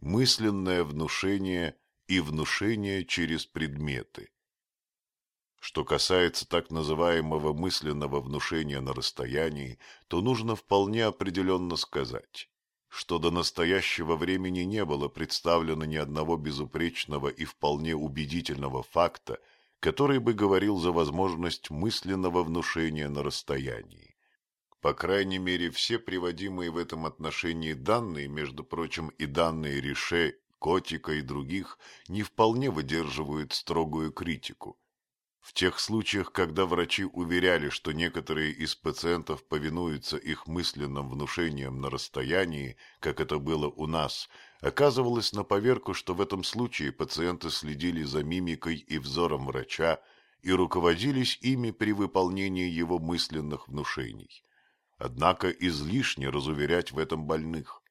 мысленное внушение и внушение через предметы. Что касается так называемого мысленного внушения на расстоянии, то нужно вполне определенно сказать, что до настоящего времени не было представлено ни одного безупречного и вполне убедительного факта, который бы говорил за возможность мысленного внушения на расстоянии. По крайней мере, все приводимые в этом отношении данные, между прочим, и данные Рише, Котика и других, не вполне выдерживают строгую критику. В тех случаях, когда врачи уверяли, что некоторые из пациентов повинуются их мысленным внушениям на расстоянии, как это было у нас, оказывалось на поверку, что в этом случае пациенты следили за мимикой и взором врача и руководились ими при выполнении его мысленных внушений. Однако излишне разуверять в этом больных.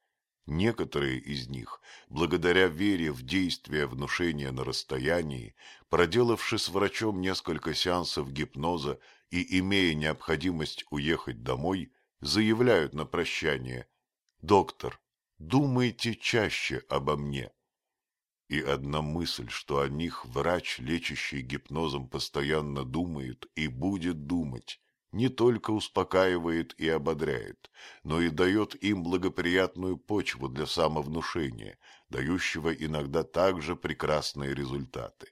Некоторые из них, благодаря вере в действие внушения на расстоянии, проделавши с врачом несколько сеансов гипноза и имея необходимость уехать домой, заявляют на прощание «Доктор, думайте чаще обо мне». И одна мысль, что о них врач, лечащий гипнозом, постоянно думает и будет думать, не только успокаивает и ободряет, но и дает им благоприятную почву для самовнушения, дающего иногда также прекрасные результаты.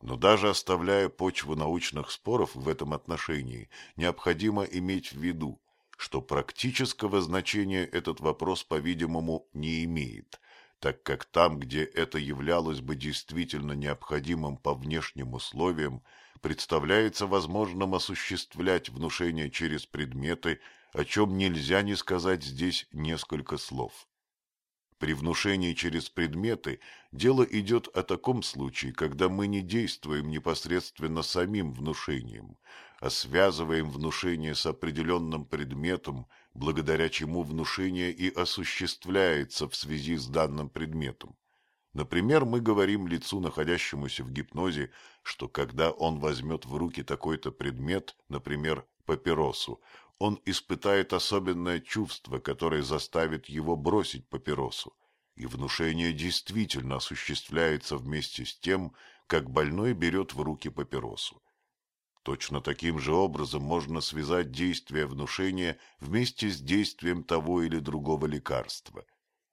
Но даже оставляя почву научных споров в этом отношении, необходимо иметь в виду, что практического значения этот вопрос, по-видимому, не имеет, так как там, где это являлось бы действительно необходимым по внешним условиям, представляется возможным осуществлять внушение через предметы, о чем нельзя не сказать здесь несколько слов. При внушении через предметы дело идет о таком случае, когда мы не действуем непосредственно самим внушением, а связываем внушение с определенным предметом, благодаря чему внушение и осуществляется в связи с данным предметом. Например, мы говорим лицу, находящемуся в гипнозе, что когда он возьмет в руки такой-то предмет, например, папиросу, он испытает особенное чувство, которое заставит его бросить папиросу. И внушение действительно осуществляется вместе с тем, как больной берет в руки папиросу. Точно таким же образом можно связать действие внушения вместе с действием того или другого лекарства.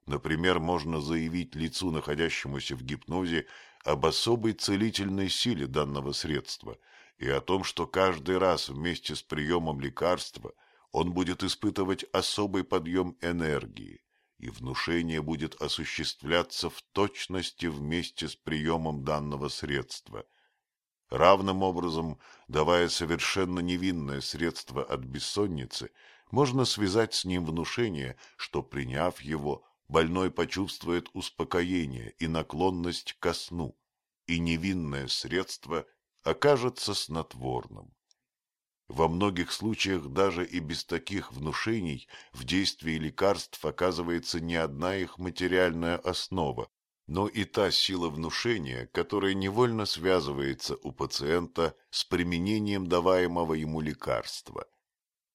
Например, можно заявить лицу, находящемуся в гипнозе, об особой целительной силе данного средства и о том, что каждый раз вместе с приемом лекарства он будет испытывать особый подъем энергии, и внушение будет осуществляться в точности вместе с приемом данного средства. Равным образом, давая совершенно невинное средство от бессонницы, можно связать с ним внушение, что, приняв его, больной почувствует успокоение и наклонность ко сну, и невинное средство окажется снотворным. Во многих случаях даже и без таких внушений в действии лекарств оказывается не одна их материальная основа, но и та сила внушения, которая невольно связывается у пациента с применением даваемого ему лекарства.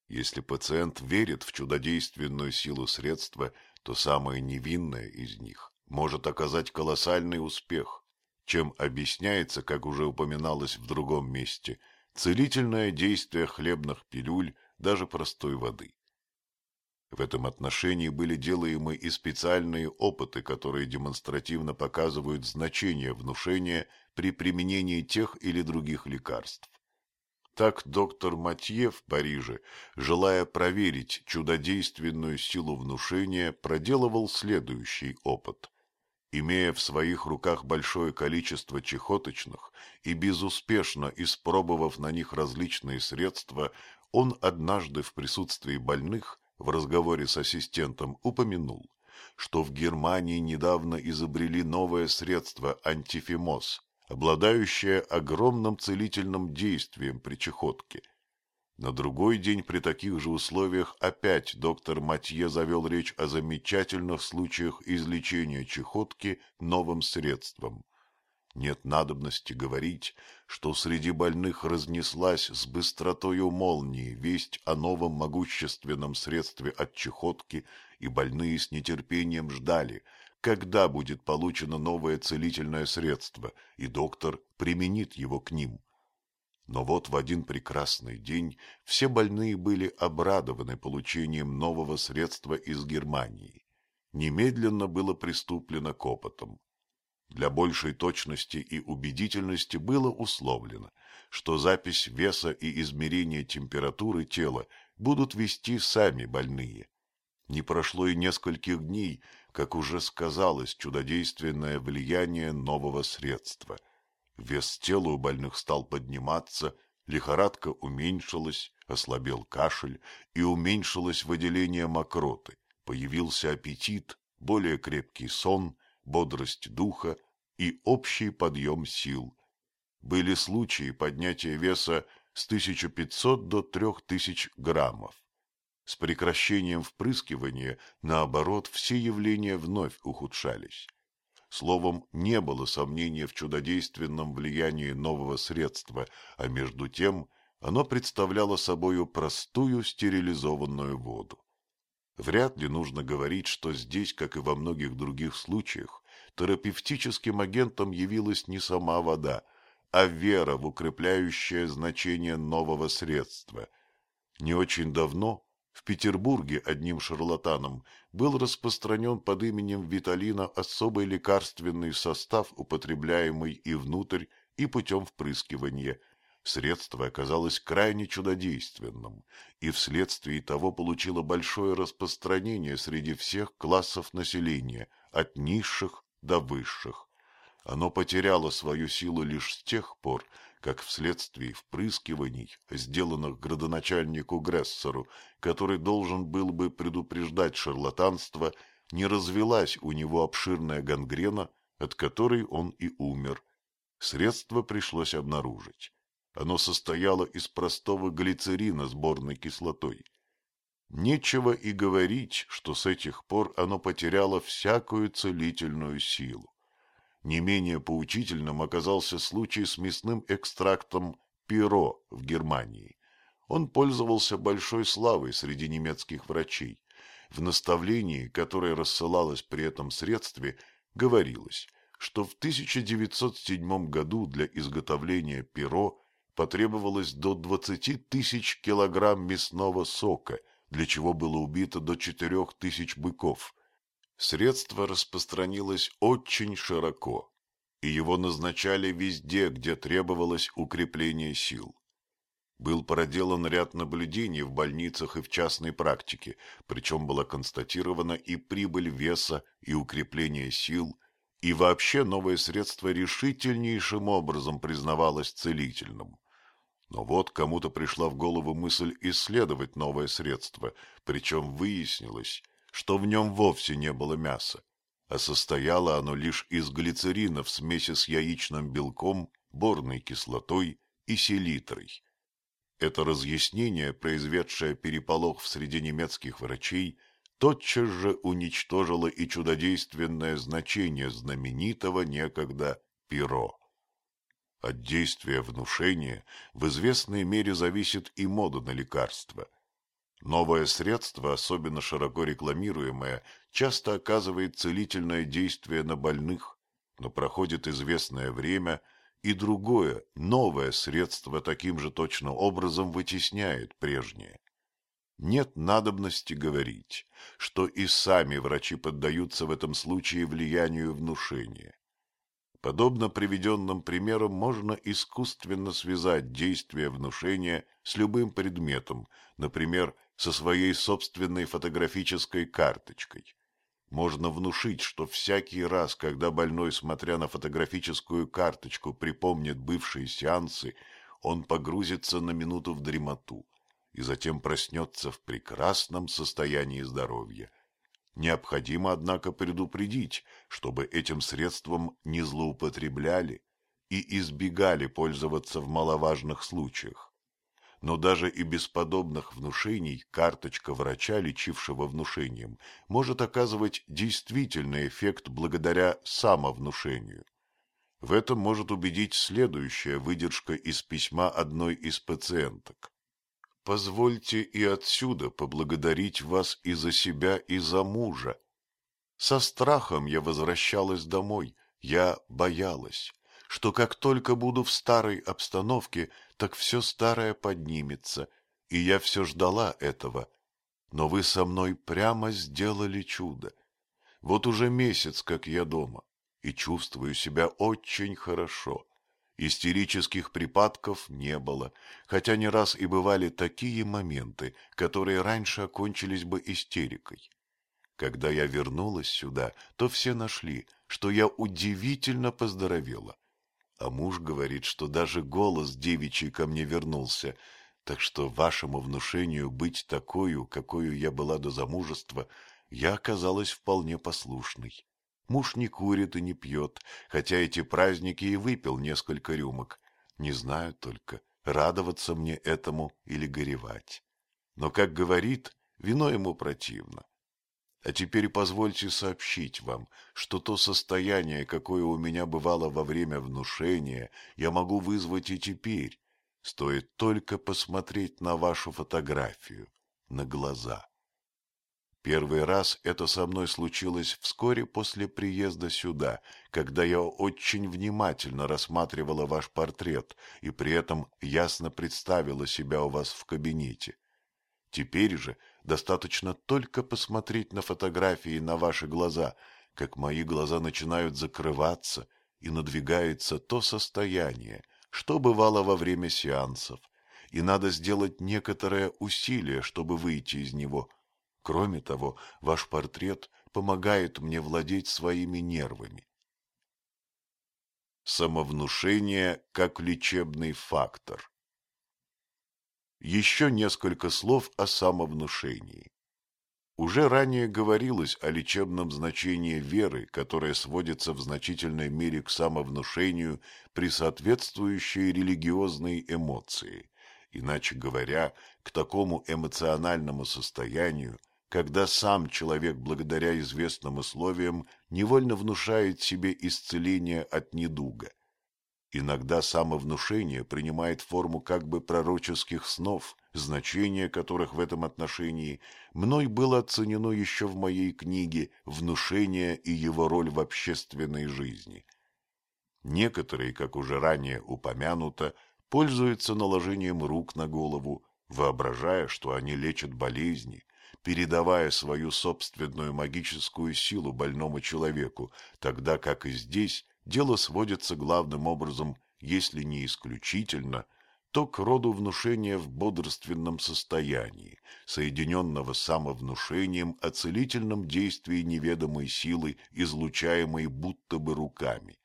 Если пациент верит в чудодейственную силу средства, то самое невинное из них может оказать колоссальный успех, чем объясняется, как уже упоминалось в другом месте, целительное действие хлебных пилюль, даже простой воды. В этом отношении были делаемы и специальные опыты, которые демонстративно показывают значение внушения при применении тех или других лекарств. Так доктор Матье в Париже, желая проверить чудодейственную силу внушения, проделывал следующий опыт. Имея в своих руках большое количество чехоточных и безуспешно испробовав на них различные средства, он однажды в присутствии больных в разговоре с ассистентом упомянул, что в Германии недавно изобрели новое средство антифимоз, обладающая огромным целительным действием при чехотке. На другой день при таких же условиях опять доктор Матье завел речь о замечательных случаях излечения чехотки новым средством. Нет надобности говорить, что среди больных разнеслась с быстротою молнии весть о новом могущественном средстве от чехотки, и больные с нетерпением ждали, когда будет получено новое целительное средство, и доктор применит его к ним. Но вот в один прекрасный день все больные были обрадованы получением нового средства из Германии. Немедленно было приступлено к опытам. Для большей точности и убедительности было условлено, что запись веса и измерение температуры тела будут вести сами больные. Не прошло и нескольких дней, как уже сказалось чудодейственное влияние нового средства – Вес тела у больных стал подниматься, лихорадка уменьшилась, ослабел кашель и уменьшилось выделение мокроты, появился аппетит, более крепкий сон, бодрость духа и общий подъем сил. Были случаи поднятия веса с 1500 до 3000 граммов. С прекращением впрыскивания, наоборот, все явления вновь ухудшались. Словом, не было сомнения в чудодейственном влиянии нового средства, а между тем оно представляло собою простую стерилизованную воду. Вряд ли нужно говорить, что здесь, как и во многих других случаях, терапевтическим агентом явилась не сама вода, а вера в укрепляющее значение нового средства. Не очень давно в Петербурге одним шарлатаном был распространен под именем Виталина особый лекарственный состав, употребляемый и внутрь, и путем впрыскивания. Средство оказалось крайне чудодейственным, и вследствие того получило большое распространение среди всех классов населения, от низших до высших. Оно потеряло свою силу лишь с тех пор, как вследствие впрыскиваний, сделанных градоначальнику Грессеру, который должен был бы предупреждать шарлатанство, не развелась у него обширная гангрена, от которой он и умер. Средство пришлось обнаружить. Оно состояло из простого глицерина с борной кислотой. Нечего и говорить, что с этих пор оно потеряло всякую целительную силу. Не менее поучительным оказался случай с мясным экстрактом пиро в Германии. Он пользовался большой славой среди немецких врачей. В наставлении, которое рассылалось при этом средстве, говорилось, что в 1907 году для изготовления пиро потребовалось до 20 тысяч килограмм мясного сока, для чего было убито до 4 тысяч быков – Средство распространилось очень широко, и его назначали везде, где требовалось укрепление сил. Был проделан ряд наблюдений в больницах и в частной практике, причем была констатирована и прибыль веса, и укрепление сил, и вообще новое средство решительнейшим образом признавалось целительным. Но вот кому-то пришла в голову мысль исследовать новое средство, причем выяснилось, что в нем вовсе не было мяса, а состояло оно лишь из глицерина в смеси с яичным белком, борной кислотой и селитрой. Это разъяснение, произведшее переполох в среде немецких врачей, тотчас же уничтожило и чудодейственное значение знаменитого некогда перо. От действия внушения в известной мере зависит и мода на лекарства – Новое средство, особенно широко рекламируемое, часто оказывает целительное действие на больных, но проходит известное время, и другое, новое средство таким же точно образом вытесняет прежнее. Нет надобности говорить, что и сами врачи поддаются в этом случае влиянию внушения. Подобно приведенным примерам можно искусственно связать действие внушения с любым предметом, например, со своей собственной фотографической карточкой. Можно внушить, что всякий раз, когда больной, смотря на фотографическую карточку, припомнит бывшие сеансы, он погрузится на минуту в дремоту и затем проснется в прекрасном состоянии здоровья. Необходимо, однако, предупредить, чтобы этим средством не злоупотребляли и избегали пользоваться в маловажных случаях но даже и без подобных внушений карточка врача, лечившего внушением, может оказывать действительный эффект благодаря самовнушению. В этом может убедить следующая выдержка из письма одной из пациенток. «Позвольте и отсюда поблагодарить вас и за себя, и за мужа. Со страхом я возвращалась домой, я боялась, что как только буду в старой обстановке, так все старое поднимется, и я все ждала этого. Но вы со мной прямо сделали чудо. Вот уже месяц, как я дома, и чувствую себя очень хорошо. Истерических припадков не было, хотя не раз и бывали такие моменты, которые раньше окончились бы истерикой. Когда я вернулась сюда, то все нашли, что я удивительно поздоровела. А муж говорит, что даже голос девичий ко мне вернулся, так что вашему внушению быть такой, какой я была до замужества, я оказалась вполне послушной. Муж не курит и не пьет, хотя эти праздники и выпил несколько рюмок. Не знаю только, радоваться мне этому или горевать. Но, как говорит, вино ему противно. А теперь позвольте сообщить вам, что то состояние, какое у меня бывало во время внушения, я могу вызвать и теперь. Стоит только посмотреть на вашу фотографию, на глаза. Первый раз это со мной случилось вскоре после приезда сюда, когда я очень внимательно рассматривала ваш портрет и при этом ясно представила себя у вас в кабинете. Теперь же достаточно только посмотреть на фотографии на ваши глаза, как мои глаза начинают закрываться и надвигается то состояние, что бывало во время сеансов, и надо сделать некоторое усилие, чтобы выйти из него – Кроме того, ваш портрет помогает мне владеть своими нервами. Самовнушение как лечебный фактор. Еще несколько слов о самовнушении. Уже ранее говорилось о лечебном значении веры, которая сводится в значительной мере к самовнушению при соответствующей религиозной эмоции, иначе говоря, к такому эмоциональному состоянию, когда сам человек благодаря известным условиям невольно внушает себе исцеление от недуга. Иногда самовнушение принимает форму как бы пророческих снов, значение которых в этом отношении мной было оценено еще в моей книге «Внушение и его роль в общественной жизни». Некоторые, как уже ранее упомянуто, пользуются наложением рук на голову, воображая, что они лечат болезни – передавая свою собственную магическую силу больному человеку, тогда как и здесь дело сводится главным образом, если не исключительно, то к роду внушения в бодрственном состоянии, соединенного самовнушением о целительном действии неведомой силы, излучаемой будто бы руками.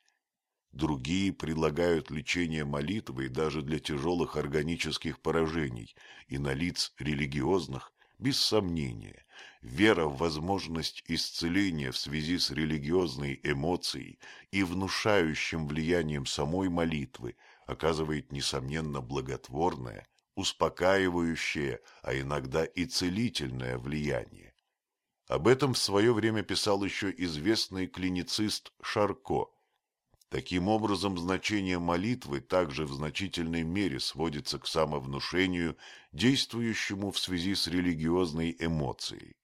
Другие предлагают лечение молитвой даже для тяжелых органических поражений, и на лиц религиозных без сомнения, вера в возможность исцеления в связи с религиозной эмоцией и внушающим влиянием самой молитвы оказывает, несомненно, благотворное, успокаивающее, а иногда и целительное влияние. Об этом в свое время писал еще известный клиницист Шарко – Таким образом, значение молитвы также в значительной мере сводится к самовнушению, действующему в связи с религиозной эмоцией.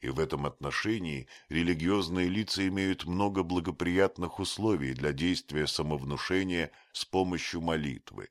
И в этом отношении религиозные лица имеют много благоприятных условий для действия самовнушения с помощью молитвы.